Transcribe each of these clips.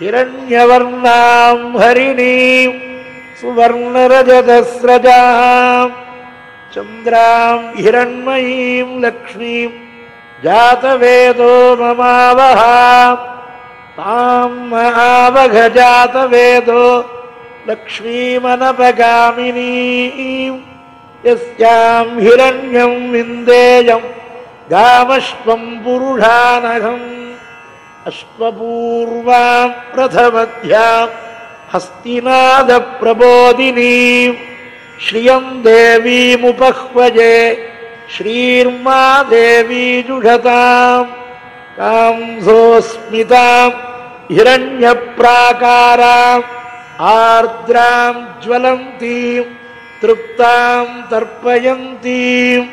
हिरण्यवर्णाम् हरिणीम् सुवर्णरजतस्रजाम् चन्द्राम् हिरण्मयीम् लक्ष्मीम् जातवेदो ममावह ताम् महावघजातवेदो लक्ष्मीमनपगामिनीम् यस्याम् हिरण्यम् विन्देयम् गामश्वम् पुरुषानघम् अश्वपूर्वाम् प्रथमध्याम् हस्तिनादप्रबोधिनीम् श्रियम् देवीमुपह्वजे श्रीर्मा देवी जुषताम् कांसोऽस्मिताम् हिरण्यप्राकाराम् आर्द्राम् ज्वलन्तीम् तृप्ताम् तर्पयन्तीम्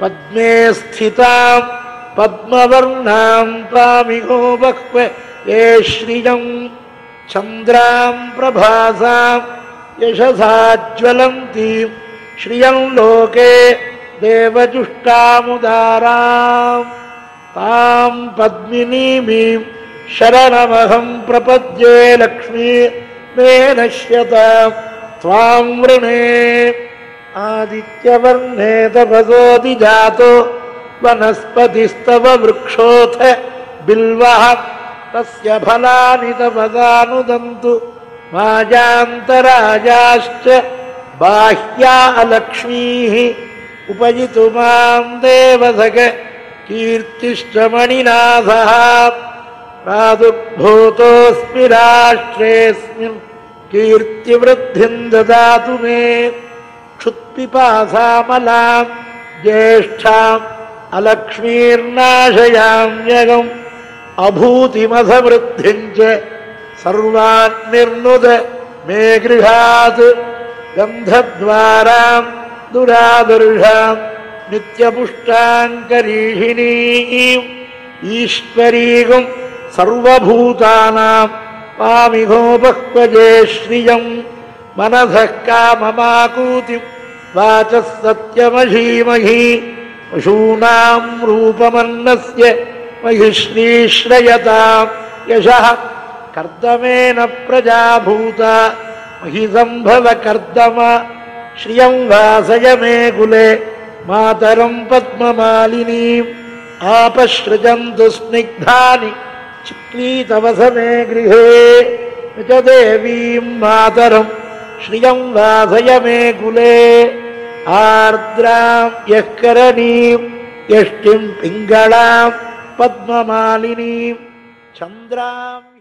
पद्मे स्थिताम् पद्मवर्णाम् तामिहो बह्व ये श्रियम् चन्द्राम् प्रभासाम् यशसा ज्वलन्तीम् श्रियम् लोके देवजुष्टामुदाराम् ताम् पद्मिनीमीम् शरणमहम् प्रपद्ये लक्ष्मी मे नश्यताम् त्वाम् वृणे आदित्यवर्णे तपसोऽधिजातो वनस्पतिस्तव वृक्षोऽथ बिल्वः तस्य फलानि तपसानुदन्तु माजान्तराजाश्च बाह्या अलक्ष्मीः उपजितु माम् देवसग कीर्तिश्च मणिनाथः। प्रादुर्भूतोऽस्मि राष्ट्रेऽस्मिन् कीर्तिवृद्धिम् ददातु मे। क्षुत्पिपासामलाम् ज्येष्ठाम् अलक्ष्मीर्नाशयाम्यगम् अभूतिमधवृद्धिम् च सर्वान् निर्नुद मे गृहात् गन्धद्वाराम् दुरादर्शाम् नित्यपुष्टाङ्करीषिणीम् ईश्वरीगम् सर्वभूतानाम् बह्वजे श्रियम् मनसः काममाकूतिम् वाचः सत्यमहीमहि पशूनाम् रूपमन्नस्य महिश्रीश्रयताम् यशः। कर्दमेन प्रजाभूता महि सम्भव कर्दम। श्रियम् वासय मे कुले मातरम् पद्ममालिनीम् आपसृजन्तु स्निग्धानि चिक्लीतवस मे गृहे। च देवीम् मातरम् श्रियम् वासय मे कुले आर्द्राम् यः करणीम् यष्टिम् पिङ्गळाम् पद्ममालिनीम् चन्द्राम्